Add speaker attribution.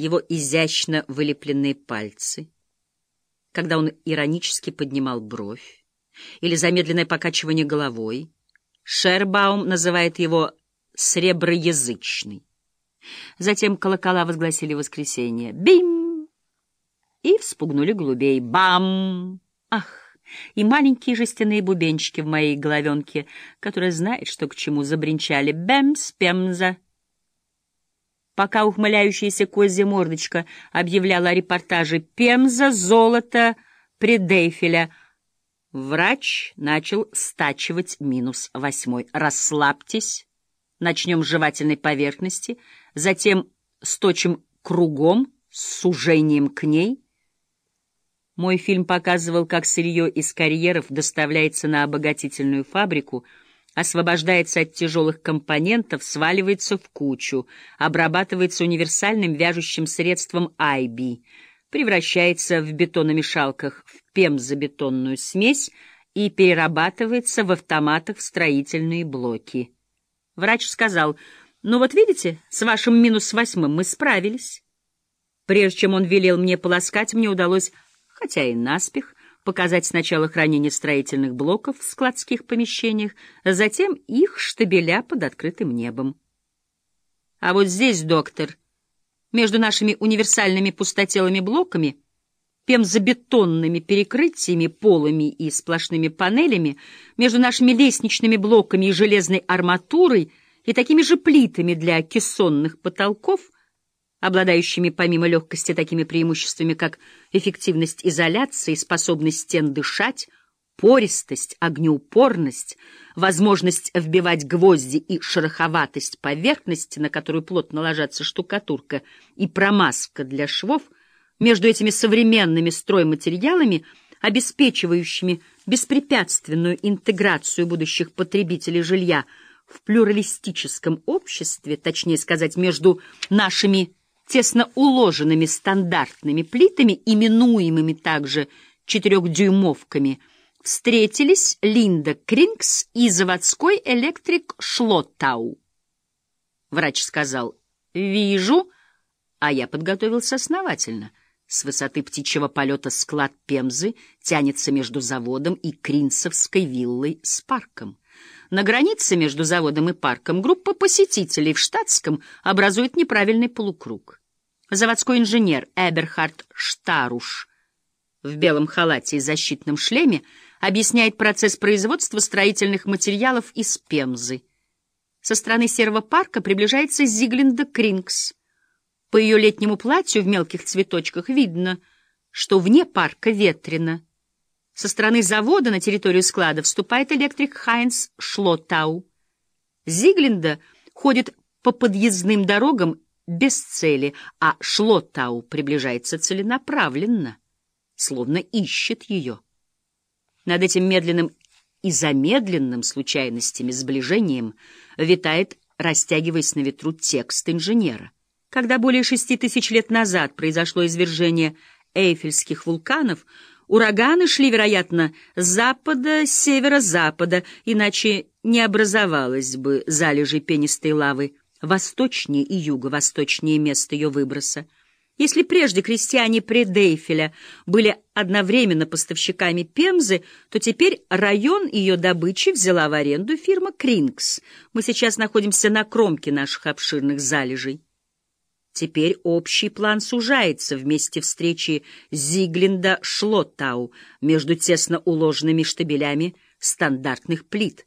Speaker 1: его изящно вылепленные пальцы, когда он иронически поднимал бровь, или замедленное покачивание головой. Шербаум называет его «среброязычный». Затем колокола возгласили воскресенье. Бим! И вспугнули голубей. Бам! Ах! И маленькие жестяные бубенчики в моей головенке, которая знает, что к чему забринчали. Бэмс-пемза! Пока ухмыляющаяся козья мордочка объявляла о репортаже «Пемза, золото, предейфеля», врач начал стачивать минус восьмой. «Расслабьтесь, начнем с жевательной поверхности», затем сточим кругом с сужением к ней. Мой фильм показывал, как сырье из карьеров доставляется на обогатительную фабрику, освобождается от тяжелых компонентов, сваливается в кучу, обрабатывается универсальным вяжущим средством IB, превращается в бетономешалках в пемзобетонную смесь и перерабатывается в автоматах в строительные блоки. Врач сказал — ну вот видите, с вашим минус восьмым мы справились. Прежде чем он велел мне полоскать, мне удалось, хотя и наспех, показать сначала хранение строительных блоков в складских помещениях, а затем их штабеля под открытым небом. А вот здесь, доктор, между нашими универсальными пустотелыми блоками, пемзобетонными перекрытиями, полами и сплошными панелями, между нашими лестничными блоками и железной арматурой — и такими же плитами для кессонных потолков, обладающими помимо легкости такими преимуществами, как эффективность изоляции, способность стен дышать, пористость, огнеупорность, возможность вбивать гвозди и шероховатость поверхности, на которую плотно ложатся штукатурка и промазка для швов, между этими современными стройматериалами, обеспечивающими беспрепятственную интеграцию будущих потребителей жилья – в плюралистическом обществе, точнее сказать, между нашими тесно уложенными стандартными плитами, именуемыми также четырехдюймовками, встретились Линда Крингс и заводской электрик Шлоттау. Врач сказал «Вижу», а я подготовился основательно. С высоты птичьего полета склад Пемзы тянется между заводом и Кринцевской виллой с парком. На границе между заводом и парком группа посетителей в штатском образует неправильный полукруг. Заводской инженер Эберхард Штаруш в белом халате и защитном шлеме объясняет процесс производства строительных материалов из пемзы. Со стороны серого парка приближается Зиглинда Крингс. По ее летнему платью в мелких цветочках видно, что вне парка ветрено. Со стороны завода на территорию склада вступает электрик Хайнц Шлотау. Зиглинда ходит по подъездным дорогам без цели, а Шлотау приближается целенаправленно, словно ищет ее. Над этим медленным и замедленным случайностями сближением витает, растягиваясь на ветру, текст инженера. Когда более шести тысяч лет назад произошло извержение Эйфельских вулканов, Ураганы шли, вероятно, с запада, с северо-запада, иначе не образовалось бы залежи пенистой лавы восточнее и юго-восточнее места ее выброса. Если прежде крестьяне Предейфеля были одновременно поставщиками Пемзы, то теперь район ее добычи взяла в аренду фирма Крингс. Мы сейчас находимся на кромке наших обширных залежей. Теперь общий план сужается вместе встречи Зиглинда-Шлоттау между тесно уложенными штабелями стандартных плит.